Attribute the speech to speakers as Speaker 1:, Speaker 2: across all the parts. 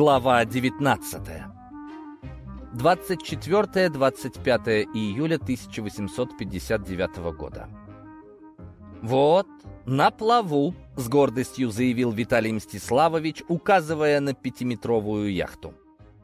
Speaker 1: Глава 19 24-25 июля 1859 года. «Вот, на плаву», — с гордостью заявил Виталий Мстиславович, указывая на пятиметровую яхту.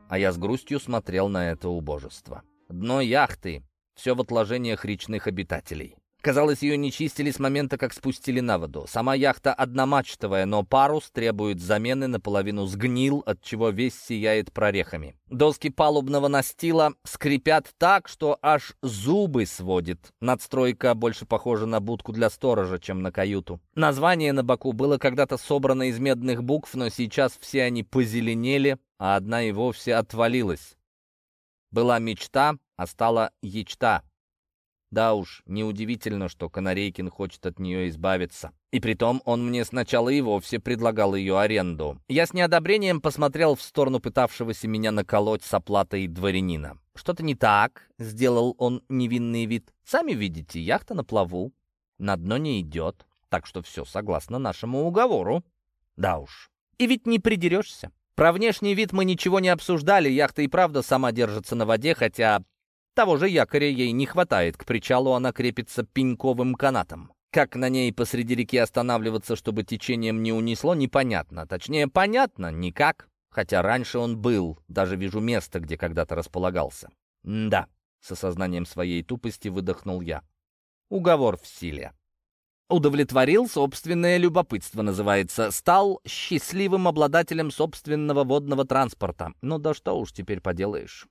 Speaker 1: А я с грустью смотрел на это убожество. Дно яхты — все в отложениях речных обитателей. Казалось, ее не чистили с момента, как спустили на воду. Сама яхта одномачтовая, но парус требует замены, наполовину сгнил, от чего весь сияет прорехами. Доски палубного настила скрипят так, что аж зубы сводит. Надстройка больше похожа на будку для сторожа, чем на каюту. Название на боку было когда-то собрано из медных букв, но сейчас все они позеленели, а одна и вовсе отвалилась. Была мечта, а стала ячта. Да уж, неудивительно, что Канарейкин хочет от нее избавиться. И притом он мне сначала и вовсе предлагал ее аренду. Я с неодобрением посмотрел в сторону пытавшегося меня наколоть с оплатой дворянина. «Что-то не так», — сделал он невинный вид. «Сами видите, яхта на плаву. На дно не идет, так что все согласно нашему уговору». «Да уж. И ведь не придерешься. Про внешний вид мы ничего не обсуждали, яхта и правда сама держится на воде, хотя того же якоря ей не хватает, к причалу она крепится пеньковым канатом. Как на ней посреди реки останавливаться, чтобы течением не унесло, непонятно. Точнее, понятно, никак. Хотя раньше он был, даже вижу место, где когда-то располагался. да, с осознанием своей тупости выдохнул я. Уговор в силе. Удовлетворил собственное любопытство, называется. Стал счастливым обладателем собственного водного транспорта. Ну да что уж теперь поделаешь.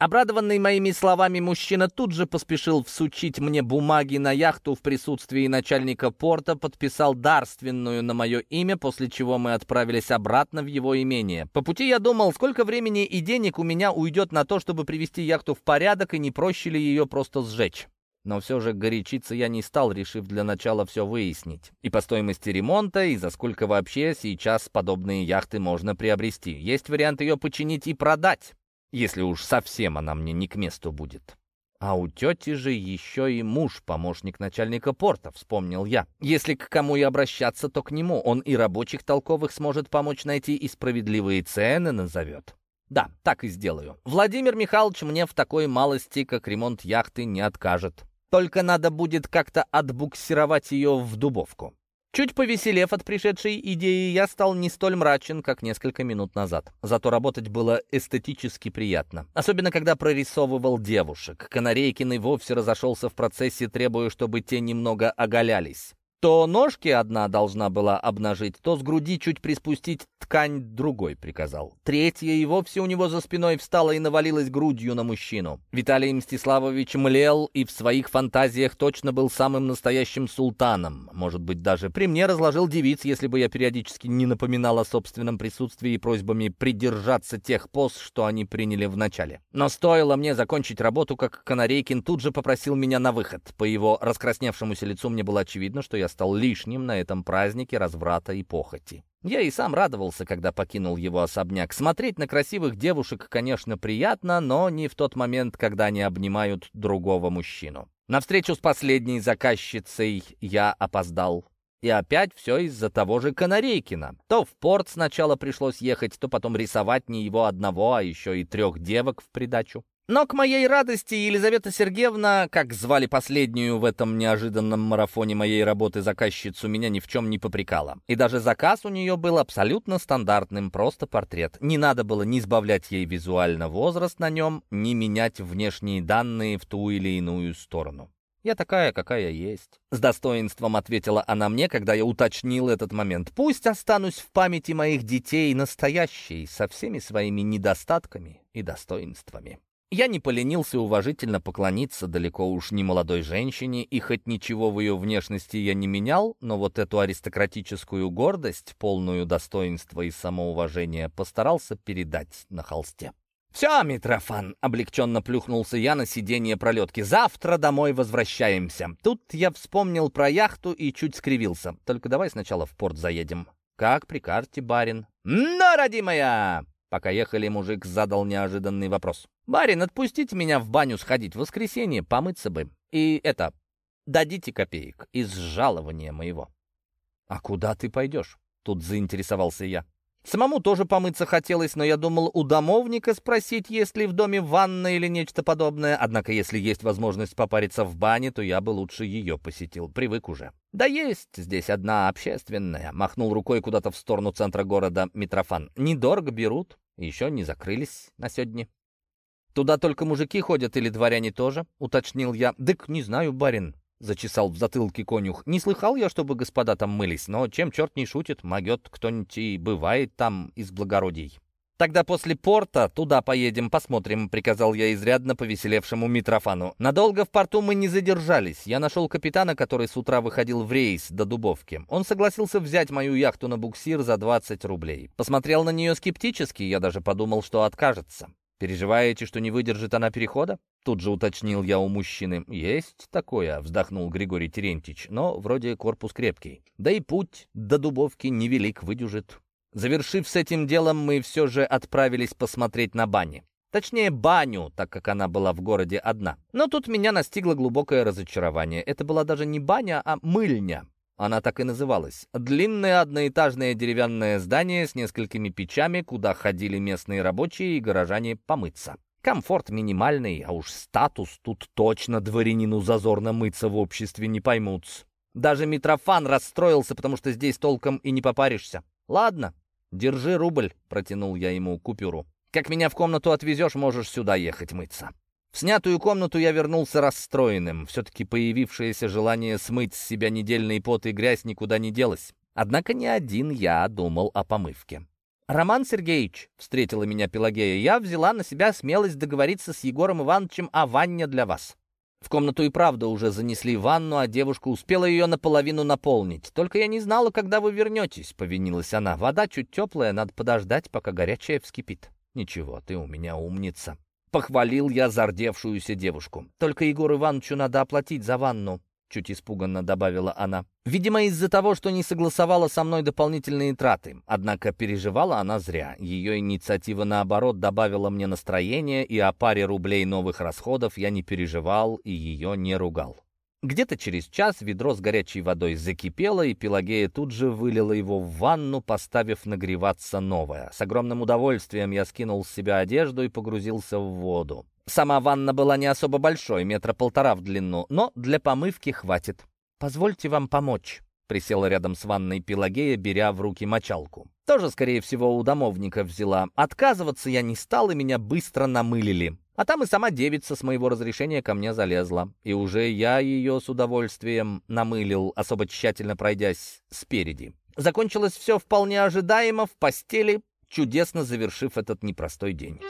Speaker 1: Обрадованный моими словами, мужчина тут же поспешил всучить мне бумаги на яхту в присутствии начальника порта, подписал дарственную на мое имя, после чего мы отправились обратно в его имение. По пути я думал, сколько времени и денег у меня уйдет на то, чтобы привести яхту в порядок, и не проще ли ее просто сжечь. Но все же горячиться я не стал, решив для начала все выяснить. И по стоимости ремонта, и за сколько вообще сейчас подобные яхты можно приобрести. Есть вариант ее починить и продать если уж совсем она мне не к месту будет. А у тети же еще и муж, помощник начальника порта, вспомнил я. Если к кому и обращаться, то к нему. Он и рабочих толковых сможет помочь найти, и справедливые цены назовет. Да, так и сделаю. Владимир Михайлович мне в такой малости, как ремонт яхты, не откажет. Только надо будет как-то отбуксировать ее в Дубовку. Чуть повеселев от пришедшей идеи, я стал не столь мрачен, как несколько минут назад. Зато работать было эстетически приятно. Особенно, когда прорисовывал девушек. Канарейкин и вовсе разошелся в процессе, требуя, чтобы те немного оголялись. То ножки одна должна была обнажить, то с груди чуть приспустить ткань другой приказал. Третья и вовсе у него за спиной встала и навалилась грудью на мужчину. Виталий Мстиславович млел и в своих фантазиях точно был самым настоящим султаном. Может быть, даже при мне разложил девиц, если бы я периодически не напоминал о собственном присутствии и просьбами придержаться тех поз, что они приняли в начале. Но стоило мне закончить работу, как Канарейкин тут же попросил меня на выход. По его раскрасневшемуся лицу мне было очевидно, что я стал лишним на этом празднике разврата и похоти. Я и сам радовался, когда покинул его особняк. Смотреть на красивых девушек, конечно, приятно, но не в тот момент, когда они обнимают другого мужчину. На встречу с последней заказчицей я опоздал. И опять все из-за того же Канарейкина. То в порт сначала пришлось ехать, то потом рисовать не его одного, а еще и трех девок в придачу. Но к моей радости Елизавета Сергеевна, как звали последнюю в этом неожиданном марафоне моей работы заказчицу, меня ни в чем не попрекала. И даже заказ у нее был абсолютно стандартным, просто портрет. Не надо было ни сбавлять ей визуально возраст на нем, ни менять внешние данные в ту или иную сторону. «Я такая, какая есть», — с достоинством ответила она мне, когда я уточнил этот момент. «Пусть останусь в памяти моих детей настоящей, со всеми своими недостатками и достоинствами». Я не поленился уважительно поклониться далеко уж не молодой женщине, и хоть ничего в ее внешности я не менял, но вот эту аристократическую гордость, полную достоинства и самоуважения, постарался передать на холсте. «Все, Митрофан!» — облегченно плюхнулся я на сиденье пролетки. «Завтра домой возвращаемся». Тут я вспомнил про яхту и чуть скривился. «Только давай сначала в порт заедем». «Как прикажете, барин?» «Но, родимая!» Пока ехали, мужик задал неожиданный вопрос. «Барин, отпустите меня в баню сходить в воскресенье, помыться бы. И это, дадите копеек из жалования моего». «А куда ты пойдешь?» Тут заинтересовался я. Самому тоже помыться хотелось, но я думал у домовника спросить, есть ли в доме ванна или нечто подобное. Однако, если есть возможность попариться в бане, то я бы лучше ее посетил. Привык уже. «Да есть здесь одна общественная», — махнул рукой куда-то в сторону центра города Митрофан. «Недорого берут, еще не закрылись на сегодня». «Туда только мужики ходят или дворяне тоже?» — уточнил я. «Дык, не знаю, барин. — зачесал в затылке конюх. «Не слыхал я, чтобы господа там мылись, но чем черт не шутит, могет кто-нибудь и бывает там из благородий». «Тогда после порта туда поедем, посмотрим», — приказал я изрядно повеселевшему Митрофану. «Надолго в порту мы не задержались. Я нашел капитана, который с утра выходил в рейс до Дубовки. Он согласился взять мою яхту на буксир за 20 рублей. Посмотрел на нее скептически, я даже подумал, что откажется. «Переживаете, что не выдержит она перехода?» Тут же уточнил я у мужчины. «Есть такое», — вздохнул Григорий Терентьевич, «но вроде корпус крепкий. Да и путь до Дубовки невелик выдержит». Завершив с этим делом, мы все же отправились посмотреть на бани. Точнее, баню, так как она была в городе одна. Но тут меня настигло глубокое разочарование. Это была даже не баня, а мыльня. Она так и называлась. Длинное одноэтажное деревянное здание с несколькими печами, куда ходили местные рабочие и горожане помыться. Комфорт минимальный, а уж статус тут точно дворянину зазорно мыться в обществе не поймут. Даже Митрофан расстроился, потому что здесь толком и не попаришься. «Ладно, держи рубль», — протянул я ему купюру. «Как меня в комнату отвезешь, можешь сюда ехать мыться». В снятую комнату я вернулся расстроенным. Все-таки появившееся желание смыть с себя недельный пот и грязь никуда не делось. Однако не один я думал о помывке. «Роман Сергеевич», — встретила меня Пелагея, — «я взяла на себя смелость договориться с Егором Ивановичем о ванне для вас». В комнату и правда уже занесли ванну, а девушка успела ее наполовину наполнить. «Только я не знала, когда вы вернетесь», — повинилась она. «Вода чуть теплая, надо подождать, пока горячая вскипит». «Ничего, ты у меня умница», Похвалил я зардевшуюся девушку. «Только Егору Ивановичу надо оплатить за ванну», — чуть испуганно добавила она. Видимо, из-за того, что не согласовала со мной дополнительные траты. Однако переживала она зря. Ее инициатива, наоборот, добавила мне настроение, и о паре рублей новых расходов я не переживал и ее не ругал. Где-то через час ведро с горячей водой закипело, и Пелагея тут же вылила его в ванну, поставив нагреваться новое. С огромным удовольствием я скинул с себя одежду и погрузился в воду. Сама ванна была не особо большой, метра полтора в длину, но для помывки хватит. «Позвольте вам помочь», — присела рядом с ванной Пелагея, беря в руки мочалку. Тоже, скорее всего, у домовника взяла. Отказываться я не стал, и меня быстро намылили. А там и сама девица с моего разрешения ко мне залезла. И уже я ее с удовольствием намылил, особо тщательно пройдясь спереди. Закончилось все вполне ожидаемо в постели, чудесно завершив этот непростой день.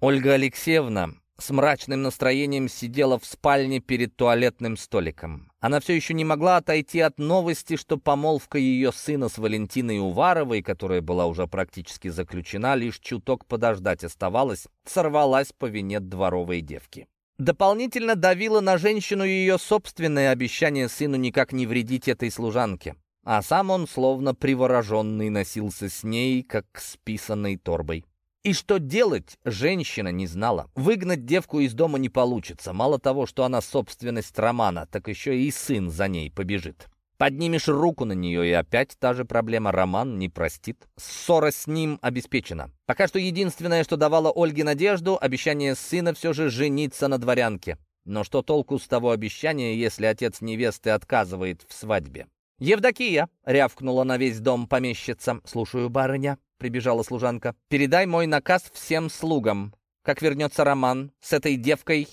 Speaker 1: Ольга Алексеевна с мрачным настроением сидела в спальне перед туалетным столиком. Она все еще не могла отойти от новости, что помолвка ее сына с Валентиной Уваровой, которая была уже практически заключена, лишь чуток подождать оставалось, сорвалась по вине дворовой девки. Дополнительно давило на женщину ее собственное обещание сыну никак не вредить этой служанке. А сам он, словно привороженный, носился с ней, как с писаной торбой. И что делать, женщина не знала. Выгнать девку из дома не получится. Мало того, что она собственность Романа, так еще и сын за ней побежит. Поднимешь руку на нее, и опять та же проблема. Роман не простит. Ссора с ним обеспечена. Пока что единственное, что давало Ольге надежду, обещание сына все же жениться на дворянке. Но что толку с того обещания, если отец невесты отказывает в свадьбе? «Евдокия!» — рявкнула на весь дом помещица. «Слушаю, барыня», прибежала служанка. «Передай мой наказ всем слугам. Как вернется Роман с этой девкой,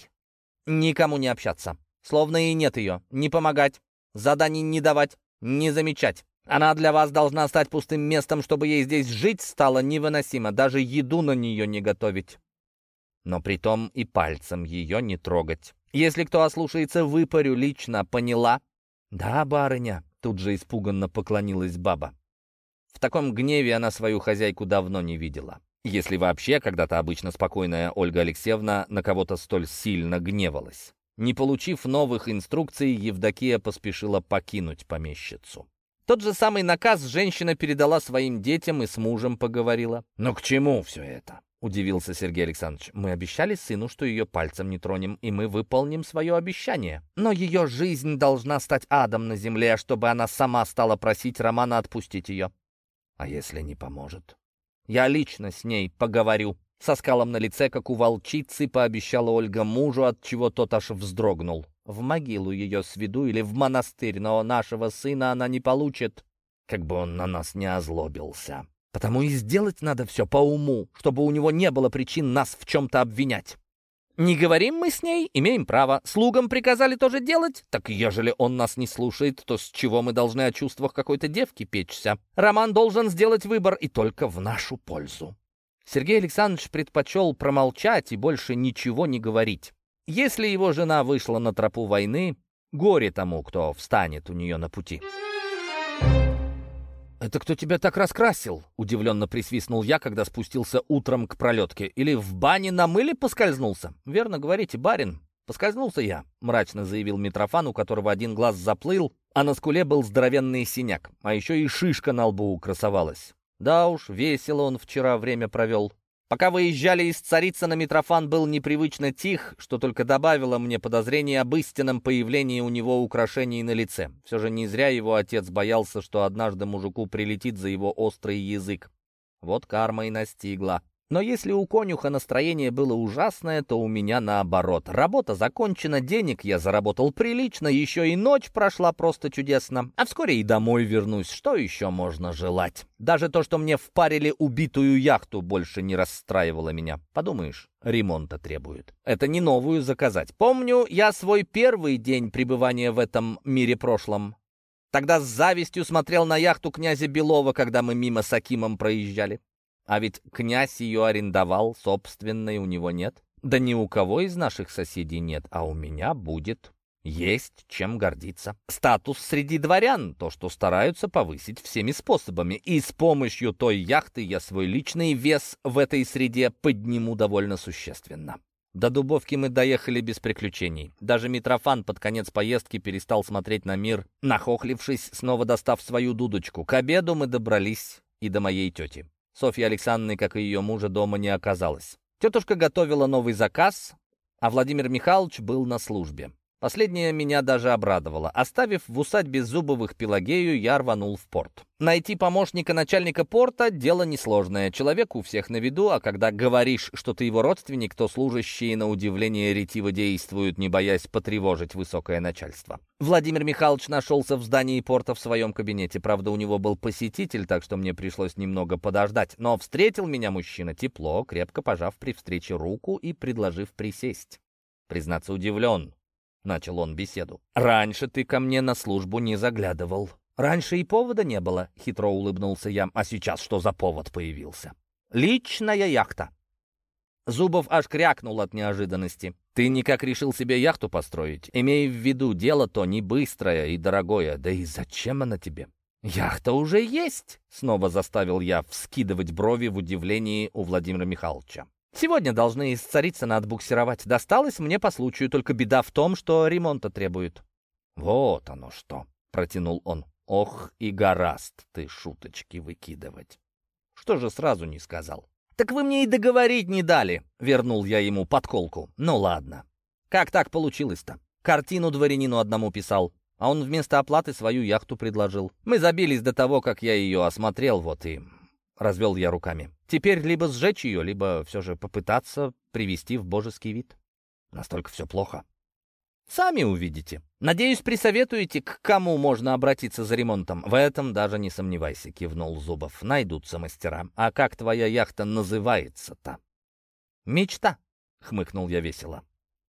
Speaker 1: никому не общаться. Словно и нет ее. Не помогать, заданий не давать, не замечать. Она для вас должна стать пустым местом, чтобы ей здесь жить стало невыносимо, даже еду на нее не готовить. Но притом и пальцем ее не трогать. Если кто ослушается, выпарю лично, поняла?» «Да, барыня», — тут же испуганно поклонилась баба. В таком гневе она свою хозяйку давно не видела. Если вообще когда-то обычно спокойная Ольга Алексеевна на кого-то столь сильно гневалась. Не получив новых инструкций, Евдокия поспешила покинуть помещицу. Тот же самый наказ женщина передала своим детям и с мужем поговорила. «Но к чему все это?» — удивился Сергей Александрович. «Мы обещали сыну, что ее пальцем не тронем, и мы выполним свое обещание. Но ее жизнь должна стать адом на земле, чтобы она сама стала просить Романа отпустить ее. А если не поможет? Я лично с ней поговорю. Со скалом на лице, как у волчицы, пообещала Ольга мужу, от чего тот аж вздрогнул. В могилу ее сведу или в монастырь, но нашего сына она не получит. Как бы он на нас не озлобился. Потому и сделать надо все по уму, чтобы у него не было причин нас в чем-то обвинять. Не говорим мы с ней, имеем право. Слугам приказали тоже делать. Так ежели он нас не слушает, то с чего мы должны о чувствах какой-то девки печься? Роман должен сделать выбор и только в нашу пользу. Сергей Александрович предпочел промолчать и больше ничего не говорить. Если его жена вышла на тропу войны, горе тому, кто встанет у нее на пути. «Это кто тебя так раскрасил?» — удивленно присвистнул я, когда спустился утром к пролетке. «Или в бане на мыле поскользнулся?» «Верно говорите, барин. Поскользнулся я», — мрачно заявил Митрофан, у которого один глаз заплыл, а на скуле был здоровенный синяк, а еще и шишка на лбу красовалась. Да уж, весело он вчера время провел. Пока выезжали из Царицына, Митрофан был непривычно тих, что только добавило мне подозрение об истинном появлении у него украшений на лице. Все же не зря его отец боялся, что однажды мужику прилетит за его острый язык. Вот карма и настигла. Но если у конюха настроение было ужасное, то у меня наоборот. Работа закончена, денег я заработал прилично, еще и ночь прошла просто чудесно. А вскоре и домой вернусь. Что еще можно желать? Даже то, что мне впарили убитую яхту, больше не расстраивало меня. Подумаешь, ремонта требует. Это не новую заказать. Помню я свой первый день пребывания в этом мире прошлом. Тогда с завистью смотрел на яхту князя Белова, когда мы мимо с Акимом проезжали. А ведь князь ее арендовал, собственной у него нет. Да ни у кого из наших соседей нет, а у меня будет. Есть чем гордиться. Статус среди дворян, то, что стараются повысить всеми способами. И с помощью той яхты я свой личный вес в этой среде подниму довольно существенно. До Дубовки мы доехали без приключений. Даже Митрофан под конец поездки перестал смотреть на мир, нахохлившись, снова достав свою дудочку. К обеду мы добрались и до моей тети. Софьи Александровны, как и ее мужа, дома не оказалось. Тетушка готовила новый заказ, а Владимир Михайлович был на службе. Последнее меня даже обрадовало. Оставив в усадьбе Зубовых Пелагею, я рванул в порт. Найти помощника начальника порта — дело несложное. Человек у всех на виду, а когда говоришь, что ты его родственник, то служащие на удивление ретиво действуют, не боясь потревожить высокое начальство. Владимир Михайлович нашелся в здании порта в своем кабинете. Правда, у него был посетитель, так что мне пришлось немного подождать. Но встретил меня мужчина тепло, крепко пожав при встрече руку и предложив присесть. Признаться, удивлен. Начал он беседу. «Раньше ты ко мне на службу не заглядывал. Раньше и повода не было», — хитро улыбнулся я. «А сейчас что за повод появился?» «Личная яхта». Зубов аж крякнул от неожиданности. «Ты никак решил себе яхту построить? Имей в виду, дело то не быстрое и дорогое. Да и зачем она тебе?» «Яхта уже есть!» — снова заставил я вскидывать брови в удивлении у Владимира Михайловича. Сегодня должны из Царицына отбуксировать. Досталось мне по случаю, только беда в том, что ремонта требует». «Вот оно что!» — протянул он. «Ох и гораст ты шуточки выкидывать! Что же сразу не сказал?» «Так вы мне и договорить не дали!» — вернул я ему подколку. «Ну ладно. Как так получилось-то? Картину дворянину одному писал, а он вместо оплаты свою яхту предложил. Мы забились до того, как я ее осмотрел, вот и — развел я руками. «Теперь либо сжечь ее, либо все же попытаться привести в божеский вид. Настолько все плохо». «Сами увидите. Надеюсь, присоветуете, к кому можно обратиться за ремонтом. В этом даже не сомневайся», — кивнул Зубов. «Найдутся мастера. А как твоя яхта называется-то?» «Мечта», — хмыкнул я весело.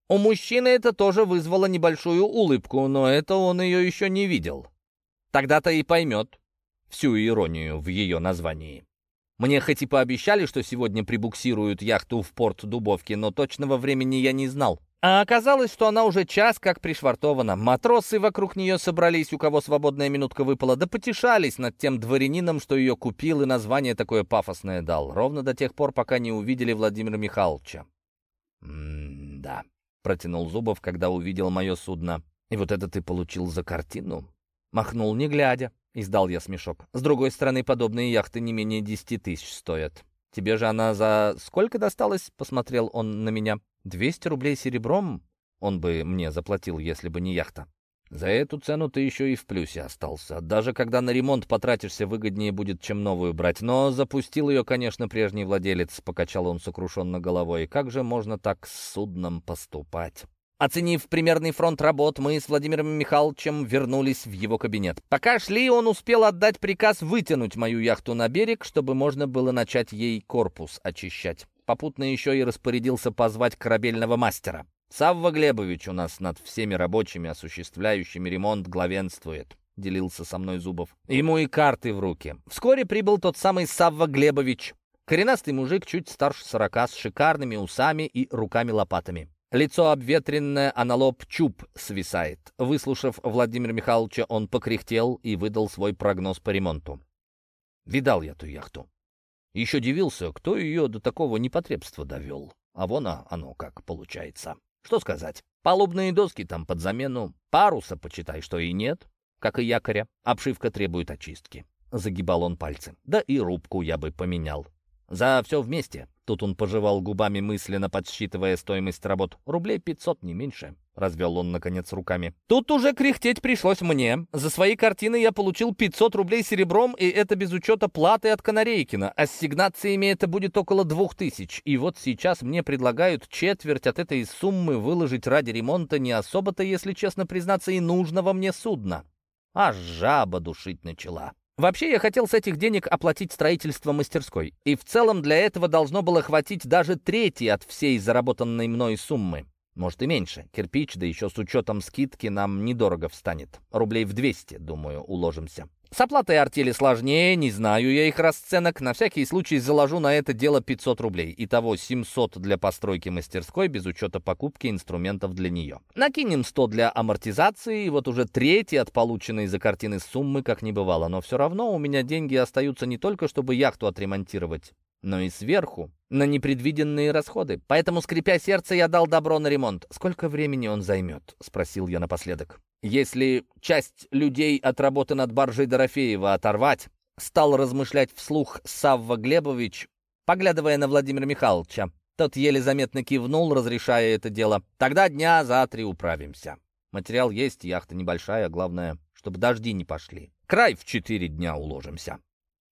Speaker 1: У мужчины это тоже вызвало небольшую улыбку, но это он ее еще не видел. Тогда-то и поймет всю иронию в ее названии. Мне хоть и пообещали, что сегодня прибуксируют яхту в порт Дубовки, но точного времени я не знал. А оказалось, что она уже час как пришвартована. Матросы вокруг нее собрались, у кого свободная минутка выпала, да потешались над тем дворянином, что ее купил и название такое пафосное дал. Ровно до тех пор, пока не увидели Владимира Михайловича. «М-да», — протянул Зубов, когда увидел мое судно. «И вот это ты получил за картину?» Махнул, не глядя. Издал я смешок. С другой стороны, подобные яхты не менее десяти тысяч стоят. Тебе же она за сколько досталась? Посмотрел он на меня. Двести рублей серебром он бы мне заплатил, если бы не яхта. За эту цену ты еще и в плюсе остался. Даже когда на ремонт потратишься, выгоднее будет, чем новую брать. Но запустил ее, конечно, прежний владелец, покачал он сокрушенно головой. Как же можно так с судном поступать? Оценив примерный фронт работ, мы с Владимиром Михайловичем вернулись в его кабинет. Пока шли, он успел отдать приказ вытянуть мою яхту на берег, чтобы можно было начать ей корпус очищать. Попутно еще и распорядился позвать корабельного мастера. «Савва Глебович у нас над всеми рабочими, осуществляющими ремонт, главенствует», — делился со мной Зубов. Ему и карты в руки. Вскоре прибыл тот самый Савва Глебович. Коренастый мужик, чуть старше сорока, с шикарными усами и руками-лопатами. Лицо обветренное, а на лоб чуб свисает. Выслушав Владимира Михайловича, он покряхтел и выдал свой прогноз по ремонту. Видал я ту яхту. Еще дивился, кто ее до такого непотребства довел. А вон оно как получается. Что сказать? Палубные доски там под замену. Паруса, почитай, что и нет, как и якоря. Обшивка требует очистки. Загибал он пальцы. Да и рубку я бы поменял. За все вместе. Тут он пожевал губами, мысленно подсчитывая стоимость работ. Рублей 500, не меньше. Развел он, наконец, руками. Тут уже кряхтеть пришлось мне. За свои картины я получил 500 рублей серебром, и это без учета платы от Канарейкина. Ассигнациями это будет около 2000. И вот сейчас мне предлагают четверть от этой суммы выложить ради ремонта не особо-то, если честно признаться, и нужного мне судна. А жаба душить начала. Вообще, я хотел с этих денег оплатить строительство мастерской. И в целом для этого должно было хватить даже трети от всей заработанной мной суммы. Может и меньше. Кирпич, да еще с учетом скидки, нам недорого встанет. Рублей в 200, думаю, уложимся. С оплатой артели сложнее, не знаю я их расценок. На всякий случай заложу на это дело 500 рублей. Итого 700 для постройки мастерской, без учета покупки инструментов для нее. Накинем 100 для амортизации, и вот уже третий от полученной за картины суммы как не бывало. Но все равно у меня деньги остаются не только, чтобы яхту отремонтировать, но и сверху на непредвиденные расходы. Поэтому, скрипя сердце, я дал добро на ремонт. «Сколько времени он займет?» — спросил я напоследок. «Если часть людей от работы над баржей Дорофеева оторвать», стал размышлять вслух Савва Глебович, поглядывая на Владимира Михайловича. Тот еле заметно кивнул, разрешая это дело. «Тогда дня за три управимся. Материал есть, яхта небольшая, главное, чтобы дожди не пошли. Край в четыре дня уложимся».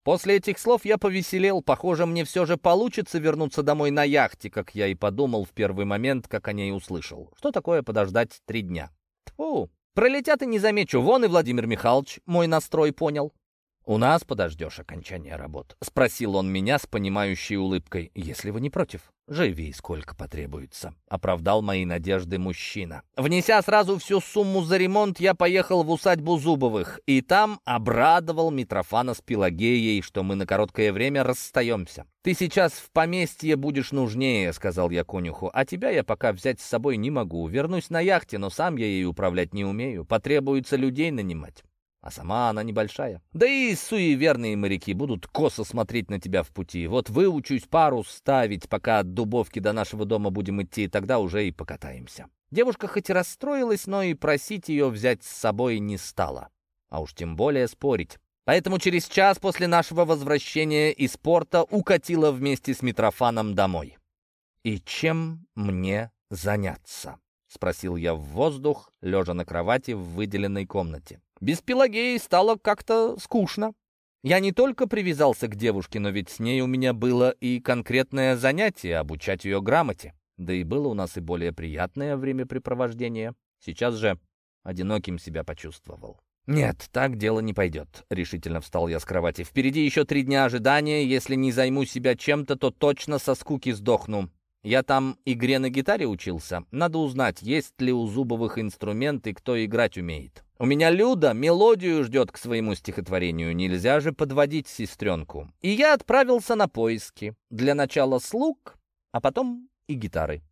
Speaker 1: После этих слов я повеселел. Похоже, мне все же получится вернуться домой на яхте, как я и подумал в первый момент, как о ней услышал. Что такое подождать три дня? Тьфу, пролетят и не замечу. Вон и Владимир Михайлович мой настрой понял. «У нас подождешь окончания работ?» — спросил он меня с понимающей улыбкой. «Если вы не против, живи сколько потребуется», — оправдал мои надежды мужчина. Внеся сразу всю сумму за ремонт, я поехал в усадьбу Зубовых, и там обрадовал Митрофана с Пелагеей, что мы на короткое время расстаемся. «Ты сейчас в поместье будешь нужнее», — сказал я конюху, «а тебя я пока взять с собой не могу. Вернусь на яхте, но сам я ей управлять не умею. Потребуется людей нанимать» а сама она небольшая. Да и суеверные моряки будут косо смотреть на тебя в пути. Вот выучусь парус ставить, пока от Дубовки до нашего дома будем идти, тогда уже и покатаемся». Девушка хоть и расстроилась, но и просить ее взять с собой не стала. А уж тем более спорить. Поэтому через час после нашего возвращения из порта укатила вместе с Митрофаном домой. «И чем мне заняться?» — спросил я в воздух, лежа на кровати в выделенной комнате. Без Пелагеи стало как-то скучно. Я не только привязался к девушке, но ведь с ней у меня было и конкретное занятие — обучать ее грамоте. Да и было у нас и более приятное времяпрепровождение. Сейчас же одиноким себя почувствовал. «Нет, так дело не пойдет», — решительно встал я с кровати. «Впереди еще три дня ожидания. Если не займу себя чем-то, то точно со скуки сдохну. Я там игре на гитаре учился. Надо узнать, есть ли у Зубовых инструменты, кто играть умеет. У меня Люда мелодию ждет к своему стихотворению, нельзя же подводить сестренку. И я отправился на поиски. Для начала слуг, а потом и гитары.